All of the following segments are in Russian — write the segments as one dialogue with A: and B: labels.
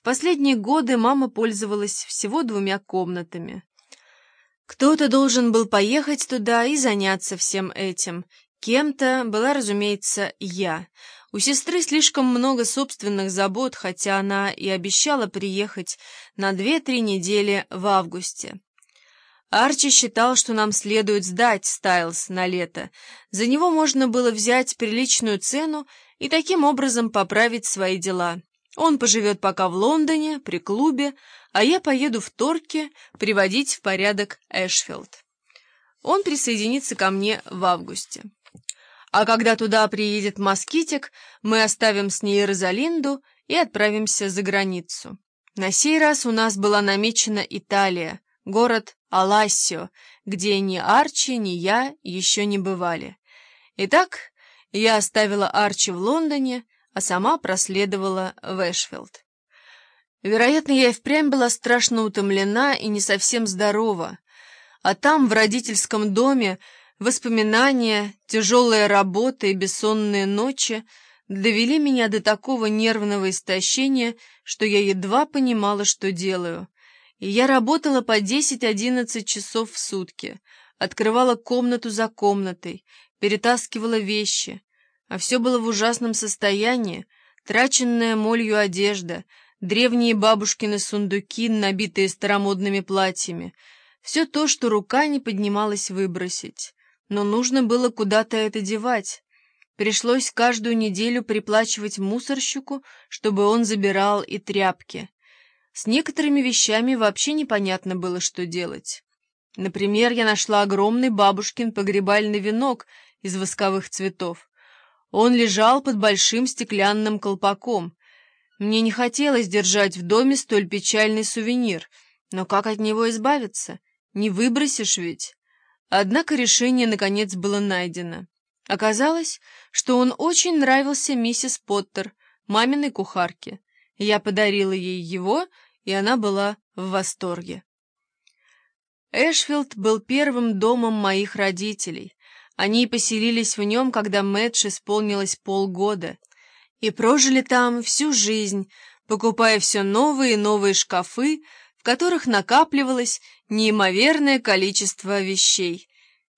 A: В последние годы мама пользовалась всего двумя комнатами. Кто-то должен был поехать туда и заняться всем этим. Кем-то была, разумеется, я. У сестры слишком много собственных забот, хотя она и обещала приехать на две-три недели в августе. Арчи считал, что нам следует сдать Стайлз на лето. За него можно было взять приличную цену и таким образом поправить свои дела. Он поживет пока в Лондоне, при клубе, а я поеду в Торке приводить в порядок Эшфилд. Он присоединится ко мне в августе. А когда туда приедет Москитик, мы оставим с ней Розалинду и отправимся за границу. На сей раз у нас была намечена Италия, город Алассио, где ни Арчи, ни я еще не бывали. Итак, я оставила Арчи в Лондоне, а сама проследовала в Эшфилд. Вероятно, я и впрямь была страшно утомлена и не совсем здорова, а там, в родительском доме, воспоминания, тяжелая работа и бессонные ночи довели меня до такого нервного истощения, что я едва понимала, что делаю. И я работала по 10-11 часов в сутки, открывала комнату за комнатой, перетаскивала вещи, а все было в ужасном состоянии, траченная молью одежда, древние бабушкины сундуки, набитые старомодными платьями, все то, что рука не поднималась выбросить. Но нужно было куда-то это девать. Пришлось каждую неделю приплачивать мусорщику, чтобы он забирал и тряпки. С некоторыми вещами вообще непонятно было, что делать. Например, я нашла огромный бабушкин погребальный венок из восковых цветов. Он лежал под большим стеклянным колпаком. Мне не хотелось держать в доме столь печальный сувенир, но как от него избавиться? Не выбросишь ведь. Однако решение, наконец, было найдено. Оказалось, что он очень нравился миссис Поттер, маминой кухарке. Я подарила ей его, и она была в восторге. Эшфилд был первым домом моих родителей. Они поселились в нем, когда Мэтч исполнилось полгода, и прожили там всю жизнь, покупая все новые и новые шкафы, в которых накапливалось неимоверное количество вещей.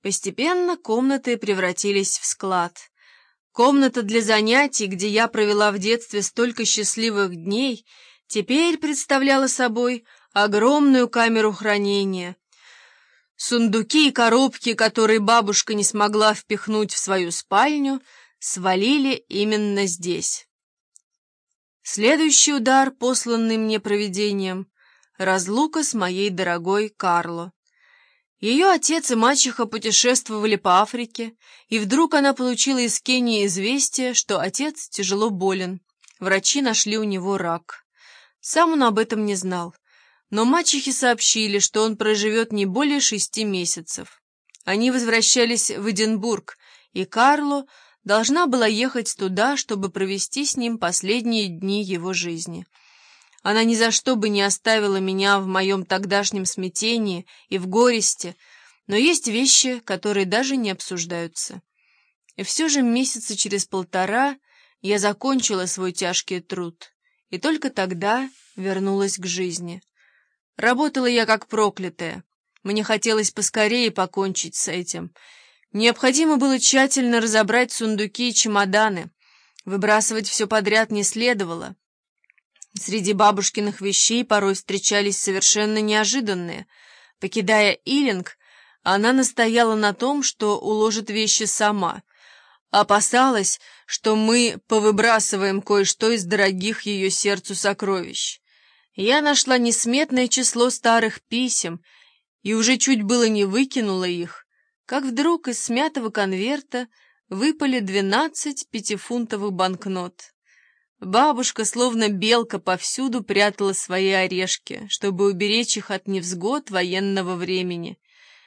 A: Постепенно комнаты превратились в склад. Комната для занятий, где я провела в детстве столько счастливых дней, теперь представляла собой огромную камеру хранения. Сундуки и коробки, которые бабушка не смогла впихнуть в свою спальню, свалили именно здесь. Следующий удар, посланный мне провидением, разлука с моей дорогой Карло. Ее отец и мачеха путешествовали по Африке, и вдруг она получила из Кении известие, что отец тяжело болен. Врачи нашли у него рак. Сам он об этом не знал, но мачехи сообщили, что он проживет не более шести месяцев. Они возвращались в Эдинбург, и Карло должна была ехать туда, чтобы провести с ним последние дни его жизни. Она ни за что бы не оставила меня в моем тогдашнем смятении и в горести, но есть вещи, которые даже не обсуждаются. И все же месяца через полтора я закончила свой тяжкий труд, и только тогда вернулась к жизни. Работала я как проклятая. Мне хотелось поскорее покончить с этим. Необходимо было тщательно разобрать сундуки и чемоданы. Выбрасывать все подряд не следовало. Среди бабушкиных вещей порой встречались совершенно неожиданные. Покидая Илинг, она настояла на том, что уложит вещи сама. Опасалась, что мы повыбрасываем кое-что из дорогих ее сердцу сокровищ. Я нашла несметное число старых писем и уже чуть было не выкинула их, как вдруг из смятого конверта выпали двенадцать пятифунтовых банкнот. Бабушка, словно белка, повсюду прятала свои орешки, чтобы уберечь их от невзгод военного времени.